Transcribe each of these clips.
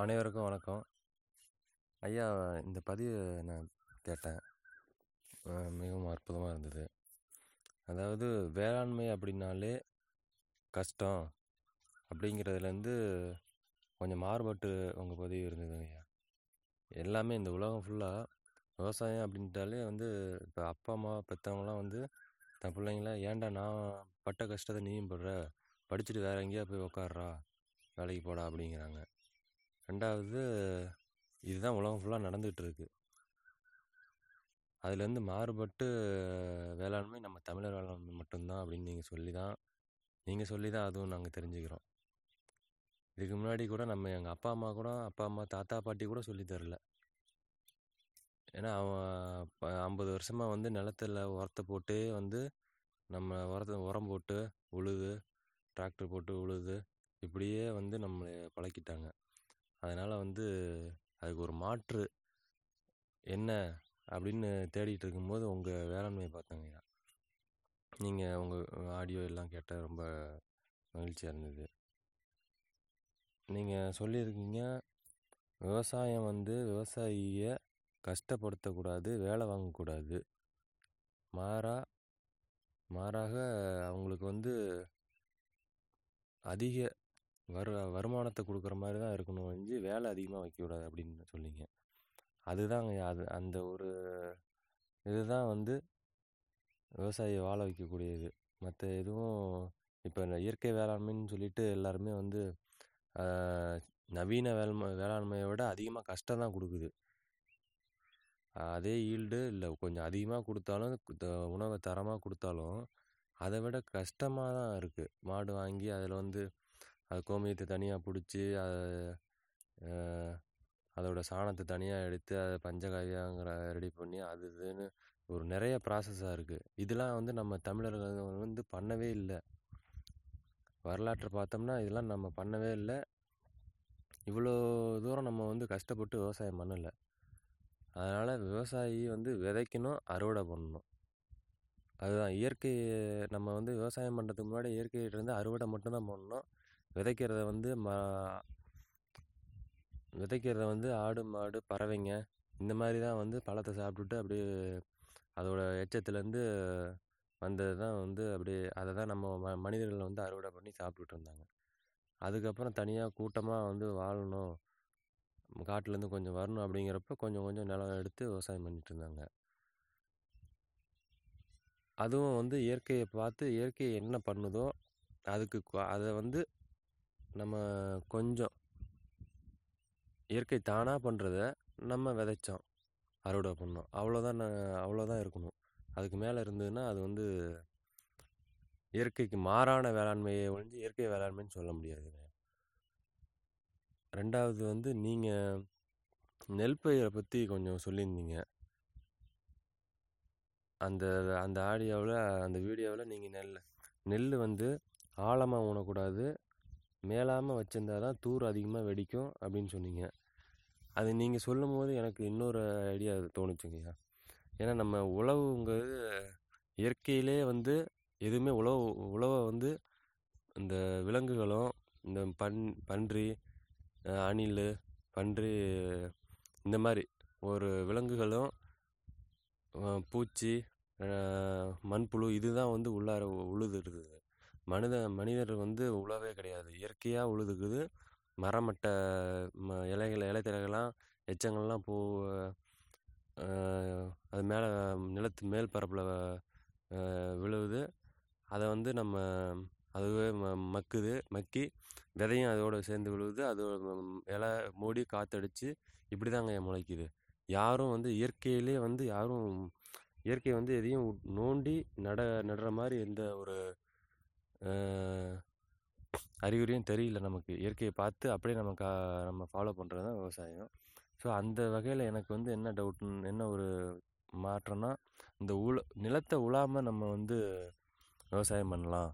அனைவருக்கும் வணக்கம். ஐயா இந்த பதிவு நான் கேட்டேன். மிகவும் அற்புதமாக இருந்தது. அதாவது வேளாண்மை அப்படின்னாலே கஷ்டம் அப்படிங்கிறதுலேருந்து கொஞ்சம் மாறுபட்டு உங்கள் பதிவு இருந்தது ஐயா. எல்லாமே இந்த உலகம் ஃபுல்லாக விவசாயம் அப்படின்ட்டாலே வந்து இப்போ அப்பா அம்மா பெற்றவங்களாம் வந்து தன் பிள்ளைங்கள ஏன்டா நான் பட்ட கஷ்டத்தை நீயும் படுற? படிச்சுட்டு வேறு எங்கேயா போய் உக்காடுறா வேலைக்கு போடா அப்படிங்கிறாங்க. ரெண்டாவது இதுதான் உலகம் ஃபுல்லாக நடந்துகிட்டு இருக்கு அதுலேருந்து மாறுபட்டு வேளாண்மை நம்ம தமிழர் வேளாண்மை மட்டும்தான் அப்படின்னு நீங்கள் சொல்லி தான் நீங்கள் சொல்லி தான் அதுவும் நாங்கள் தெரிஞ்சுக்கிறோம். இதுக்கு முன்னாடி கூட நம்ம எங்கள் அப்பா அம்மா கூட அப்பா அம்மா தாத்தா பாட்டி கூட சொல்லி தரல. ஏன்னா அவன் ப ஐம்பது வருஷமாக வந்து நிலத்தில் உரத்தை போட்டு வந்து நம்ம உரத்தை உரம் போட்டு உழுது டிராக்டர் போட்டு உழுது இப்படியே வந்து நம்மளை பழக்கிட்டாங்க. அதனால் வந்து அதுக்கு ஒரு மாற்று என்ன அப்படின்னு தேடிட்டு இருக்கும்போது உங்கள் வேளாண்மையை பார்த்தேங்கய்யா நீங்கள் உங்கள் ஆடியோ எல்லாம் கேட்டால் ரொம்ப மகிழ்ச்சியாக இருந்தது. நீங்கள் சொல்லியிருக்கீங்க விவசாயம் வந்து விவசாயியை கஷ்டப்படுத்தக்கூடாது வேலை வாங்கக்கூடாது. மாறா மாறாக அவங்களுக்கு வந்து அதிக வரு வருமானத்தை கொடுக்குற மாதிரி தான் இருக்கணும் ஒழிஞ்சு வேலை அதிகமாக வைக்கக்கூடாது அப்படின்னு சொல்லிங்க அதுதாங்க அது அந்த ஒரு இதுதான் வந்து விவசாயியை வாழ வைக்கக்கூடியது. மற்ற எதுவும் இப்போ இந்த இயற்கை வேளாண்மைன்னு சொல்லிட்டு எல்லாருமே வந்து நவீன வேளாண்மை வேளாண்மையை விட அதிகமாக கஷ்டம் தான் கொடுக்குது. அதே ஈல்டு இல்லை கொஞ்சம் அதிகமாக கொடுத்தாலும் த- உணவை தரமாக கொடுத்தாலும் அதை விட கஷ்டமாக தான் இருக்குது மாடு வாங்கி அதில் வந்து அது கோமியத்தை தனியாக பிடிச்சி அதை அதோட சாணத்தை தனியாக எடுத்து அதை பஞ்சகாவியாங்கிற ரெடி பண்ணி அது இதுன்னு ஒரு நிறைய ப்ராசஸாக இருக்குது இதெல்லாம் வந்து நம்ம தமிழர்கள் வந்து பண்ணவே இல்லை. வரலாற்றை பார்த்தோம்னா இதெல்லாம் நம்ம பண்ணவே இல்லை. இவ்வளோ தூரம் நம்ம வந்து கஷ்டப்பட்டு விவசாயம் பண்ணலை. அதனால் விவசாயி வந்து விதைக்கணும் அறுவடை பண்ணணும். அதுதான் இயற்கை நம்ம வந்து விவசாயம் பண்ணுறதுக்கு முன்னாடி இயற்கையிலேருந்து அறுவடை மட்டும்தான் பண்ணணும். விதைக்கிறத வந்து ம விதைக்கிறத வந்து ஆடு மாடு பறவைங்க இந்த மாதிரி தான் வந்து பழத்தை சாப்பிட்டுட்டு அப்படியே அதோட எச்சத்துலேருந்து வந்தது தான் வந்து அப்படியே அதை தான் நம்ம ம மனிதர்கள் வந்து அறுவடை பண்ணி சாப்பிட்டுட்டு இருந்தாங்க. அதுக்கப்புறம் தனியாக கூட்டமாக வந்து வாழணும். காட்டுலேருந்து கொஞ்சம் வரணும் அப்படிங்கிறப்ப கொஞ்சம் கொஞ்சம் நிலம் எடுத்து விவசாயம் பண்ணிகிட்டு இருந்தாங்க. அதுவும் வந்து இயற்கையை பார்த்து இயற்கை என்ன பண்ணுதோ அதுக்கு அதை வந்து நம்ம கொஞ்சம் இயற்கை தானாக பண்ணுறத நம்ம விதைச்சோம். அறுவடை பண்ணோம். அவ்வளோதான் நான் அவ்வளோதான் இருக்கணும். அதுக்கு மேலே இருந்ததுன்னா அது வந்து இயற்கைக்கு மாறான வேளாண்மையை ஒழிஞ்சு இயற்கை வேளாண்மைன்னு சொல்ல முடியாதுங்க ரெண்டாவது வந்து நீங்கள் நெல் பயிரை பற்றி கொஞ்சம் சொல்லியிருந்தீங்க. அந்த அந்த ஆடியோவில் அந்த வீடியோவில் நீங்கள் நெல் நெல் வந்து ஆழமாக ஊனக்கூடாது. மேலாமல் வச்சிருந்தா தான் தூர் அதிகமாக வெடிக்கும் அப்படின்னு சொன்னீங்க. அது நீங்கள் சொல்லும் போது எனக்கு இன்னொரு ஐடியா தோணுச்சுங்கய்யா. ஏன்னா நம்ம உழவுங்கிறது இயற்கையிலே வந்து எதுவுமே உழவு உழவை வந்து இந்த விலங்குகளும் இந்த பன் பன்றி அணில் பன்றி இந்த மாதிரி ஒரு விலங்குகளும் பூச்சி மண்புழு இதுதான் வந்து உள்ளார உழுதுடுது மனித மனிதர் வந்து உழவே கிடையாது. இயற்கையாக உழுதுக்குது. மரமட்டை ம இலைகள் இலைத்தலைகள்லாம் எச்சங்கள்லாம் பூ அது மேலே நிலத்து மேல் பரப்பில் விழுவுது. அதை வந்து நம்ம அதுவே ம மக்குது. மக்கி விதையும் அதோடு சேர்ந்து விழுவுது. அது இலை மூடி காற்றடிச்சு இப்படி தாங்க முளைக்குது. யாரும் வந்து இயற்கையிலே வந்து யாரும் இயற்கை வந்து எதையும் நோண்டி நட நடுற மாதிரி எந்த ஒரு அறிகுறியும் தெரியல நமக்கு. இயற்கையை பார்த்து அப்படியே நம்ம கா நம்ம ஃபாலோ பண்ணுறது தான் விவசாயம். ஸோ அந்த வகையில் எனக்கு வந்து என்ன டவுட்னு என்ன ஒரு மாற்றம்னா இந்த உழ நிலத்தை உழாமல் நம்ம வந்து விவசாயம் பண்ணலாம்.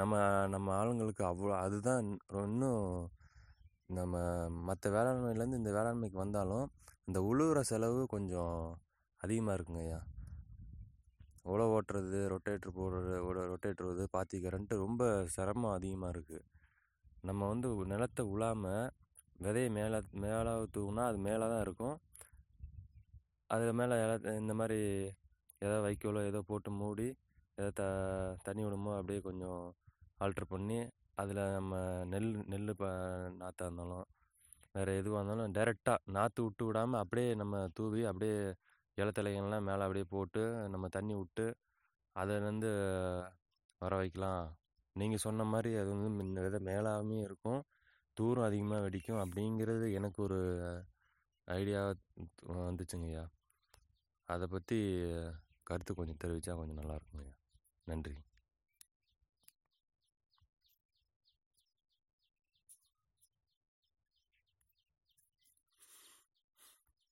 நம்ம நம்ம ஆளுங்களுக்கு அவ்வளோ அதுதான் இன்னும் இன்னும் நம்ம மற்ற வேளாண்மையிலேருந்து இந்த வேளாண்மைக்கு வந்தாலும் இந்த உழுவுற செலவு கொஞ்சம் அதிகமாக இருக்குங்க ஐயா உழவு ஓட்டுறது ரொட்டேட்ரு போடுறது ரொட்டேட்ரு பாத்தி கரண்ட்டு ரொம்ப சிரமம் அதிகமாக இருக்குது நம்ம வந்து நிலத்தை உழாமல் விதைய மேலே மேலே தூவினா அது மேலே தான் இருக்கும். அதில் மேலே இந்த மாதிரி ஏதாவது வைக்கோலோ ஏதோ போட்டு மூடி ஏதோ த தண்ணி விடுமோ அப்படியே கொஞ்சம் ஆல்ட்ரு பண்ணி அதில் நம்ம நெல் நெல் இப்போ நாற்றாக இருந்தாலும் வேறு எதுவாக இருந்தாலும் டேரெக்டாக நாற்று விட்டு விடாமல் அப்படியே நம்ம தூவி அப்படியே இலத்தலைகள்லாம் மேலே அப்படியே போட்டு நம்ம தண்ணி விட்டு அதுலேருந்து வர வைக்கலாம். நீங்கள் சொன்ன மாதிரி அது வந்து இந்த விதை மேலாகவும் இருக்கும் தூரம் அதிகமாக வெடிக்கும் அப்படிங்கிறது எனக்கு ஒரு ஐடியா வந்துச்சுங்கய்யா அதை பற்றி கருத்து கொஞ்சம் தெரிவித்தா கொஞ்சம் நல்லாயிருக்குங்கய்யா நன்றி.